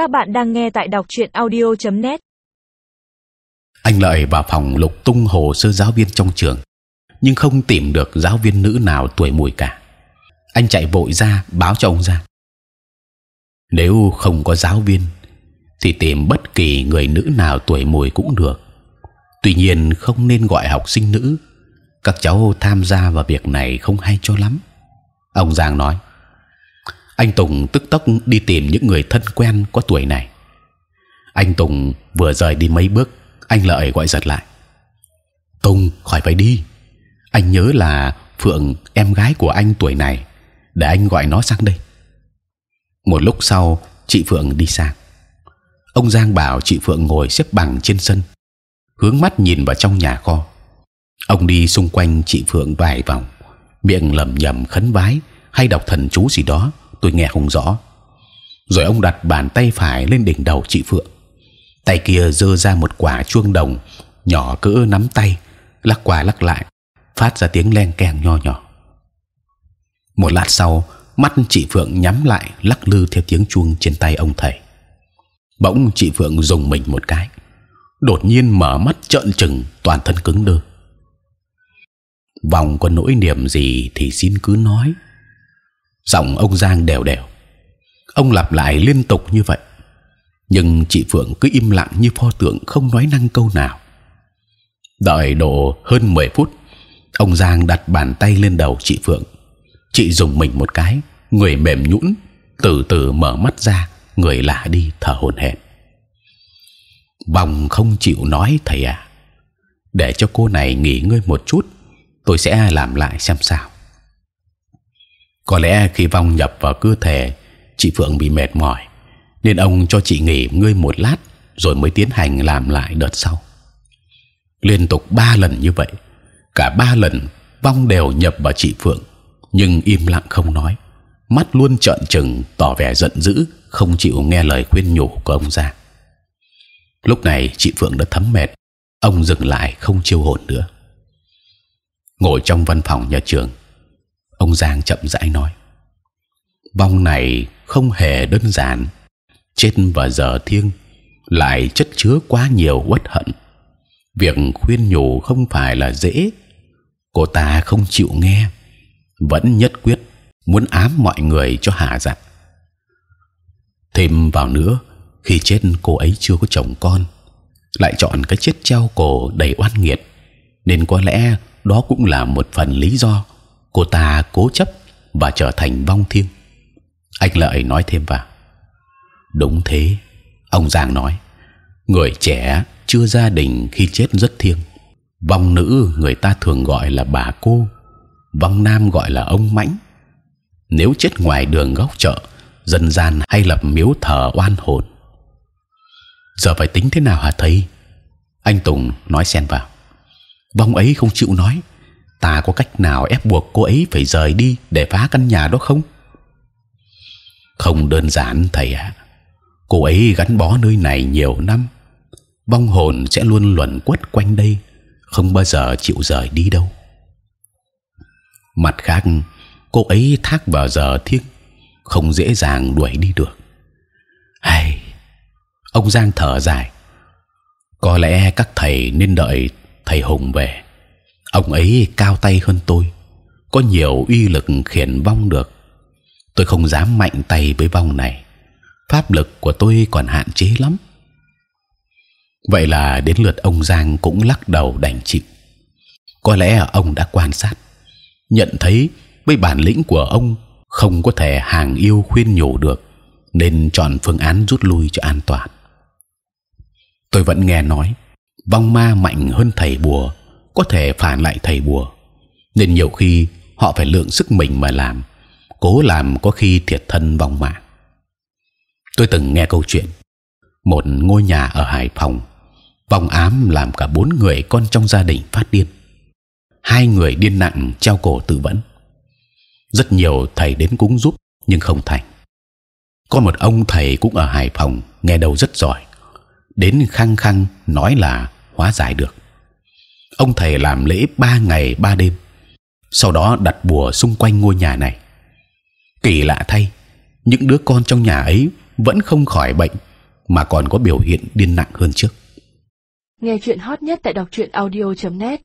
Các bạn đang nghe tại đọc truyện audio.net. Anh lợi vào phòng lục tung hồ sơ giáo viên trong trường, nhưng không tìm được giáo viên nữ nào tuổi mùi cả. Anh chạy vội ra báo cho ông Giang. Nếu không có giáo viên, thì tìm bất kỳ người nữ nào tuổi mùi cũng được. Tuy nhiên không nên gọi học sinh nữ. Các cháu tham gia vào việc này không hay cho lắm. Ông Giang nói anh Tùng tức tốc đi tìm những người thân quen có tuổi này. Anh Tùng vừa rời đi mấy bước, anh lợi gọi giật lại. Tùng khỏi phải đi. Anh nhớ là Phượng em gái của anh tuổi này, để anh gọi nó sang đây. Một lúc sau, chị Phượng đi sang. Ông Giang bảo chị Phượng ngồi xếp bằng trên sân, hướng mắt nhìn vào trong nhà kho. Ông đi xung quanh chị Phượng vài vòng, miệng lẩm nhẩm khấn vái hay đọc thần chú gì đó tôi nghe không rõ. Rồi ông đặt bàn tay phải lên đỉnh đầu chị Phượng, tay kia giơ ra một quả chuông đồng nhỏ cỡ nắm tay, lắc qua lắc lại, phát ra tiếng len keng nho nhỏ. Một lát sau, mắt chị Phượng nhắm lại, lắc lư theo tiếng chuông trên tay ông thầy. Bỗng chị Phượng dùng mình một cái, đột nhiên mở mắt trợn trừng, toàn thân cứng đơ. Vòng có nỗi niềm gì thì xin cứ nói giọng ông Giang đều đều. Ông lặp lại liên tục như vậy, nhưng chị Phượng cứ im lặng như pho tượng không nói năng câu nào. Đợi độ hơn 10 phút, ông Giang đặt bàn tay lên đầu chị Phượng. Chị dùng mình một cái, người mềm nhũn, từ từ mở mắt ra, người lạ đi thở hổn hển. Vòng không chịu nói thầy à, để cho cô này nghỉ ngơi một chút, tôi sẽ làm lại xem sao có lẽ khi vong nhập vào cơ thể, chị phượng bị mệt mỏi. Nên ông cho chị nghỉ ngơi một lát, rồi mới tiến hành làm lại đợt sau. Liên tục ba lần như vậy, cả ba lần vong đều nhập vào chị phượng. Nhưng im lặng không nói. Mắt luôn trợn trừng, tỏ vẻ giận dữ, không chịu nghe lời khuyên nhủ của ông ra lúc này chị phượng đã thấm mệt. Ông dừng lại, không chiêu hồn nữa. Ngồi trong văn phòng nhà trường ông giang chậm rãi nói, vong này không hề đơn giản. Chết vào giờ thiêng lại chất chứa quá nhiều uất hận. Việc khuyên nhủ không phải là dễ. Cô ta không chịu nghe, vẫn nhất quyết muốn ám mọi người cho hạ giận. Thêm vào nữa, khi chết cô ấy chưa có chồng con, lại chọn cái chết treo cổ đầy oan nghiệt, nên có lẽ đó cũng là một phần lý do cô ta cố chấp và trở thành vong thiêng. Anh lợi nói thêm vào. Đúng thế, ông Giang nói. Người trẻ chưa gia đình khi chết rất thiêng. Vong nữ người ta thường gọi là bà cô, vong nam gọi là ông mãnh. Nếu chết ngoài đường góc chợ, dân gian hay lập miếu thờ oan hồn. Giờ phải tính thế nào hả thầy? Anh Tùng nói xen vào. Vong ấy không chịu nói, ta có cách nào ép buộc cô ấy phải rời đi để phá căn nhà đó không? Không đơn giản thầy ạ. Cô ấy gắn bó nơi này nhiều năm, vong hồn sẽ luôn luẩn quất quanh đây, không bao giờ chịu rời đi đâu. Mặt khác, cô ấy thác vào giờ thiêng, không dễ dàng đuổi đi được. Hay, ông Giang thở dài. Có lẽ các thầy nên đợi thầy Hùng về ông ấy cao tay hơn tôi, có nhiều uy lực khiển vong được. Tôi không dám mạnh tay với vong này. Pháp lực của tôi còn hạn chế lắm. Vậy là đến lượt ông giang cũng lắc đầu đành chịu. Có lẽ ông đã quan sát, nhận thấy với bản lĩnh của ông không có thể hàng yêu khuyên nhủ được, nên chọn phương án rút lui cho an toàn. Tôi vẫn nghe nói vong ma mạnh hơn thầy bùa có thể phản lại thầy bùa. Nên nhiều khi họ phải lượng sức mình mà làm, cố làm có khi thiệt thân vong mạng. Tôi từng nghe câu chuyện, một ngôi nhà ở Hải Phòng vong ám làm cả bốn người con trong gia đình phát điên. Hai người điên nặng treo cổ tự vẫn. Rất nhiều thầy đến cúng giúp, nhưng không thành. Có một ông thầy cũng ở Hải Phòng nghe đầu rất giỏi, đến khăng khăng nói là hóa giải được ông thầy làm lễ ba ngày, ba đêm. Sau đó đặt bùa xung quanh ngôi nhà này. Kỳ lạ thay, những đứa con trong nhà ấy vẫn không khỏi bệnh, mà còn có biểu hiện điên nặng hơn trước. Nghe chuyện hot nhất tại đọc truyện audio.net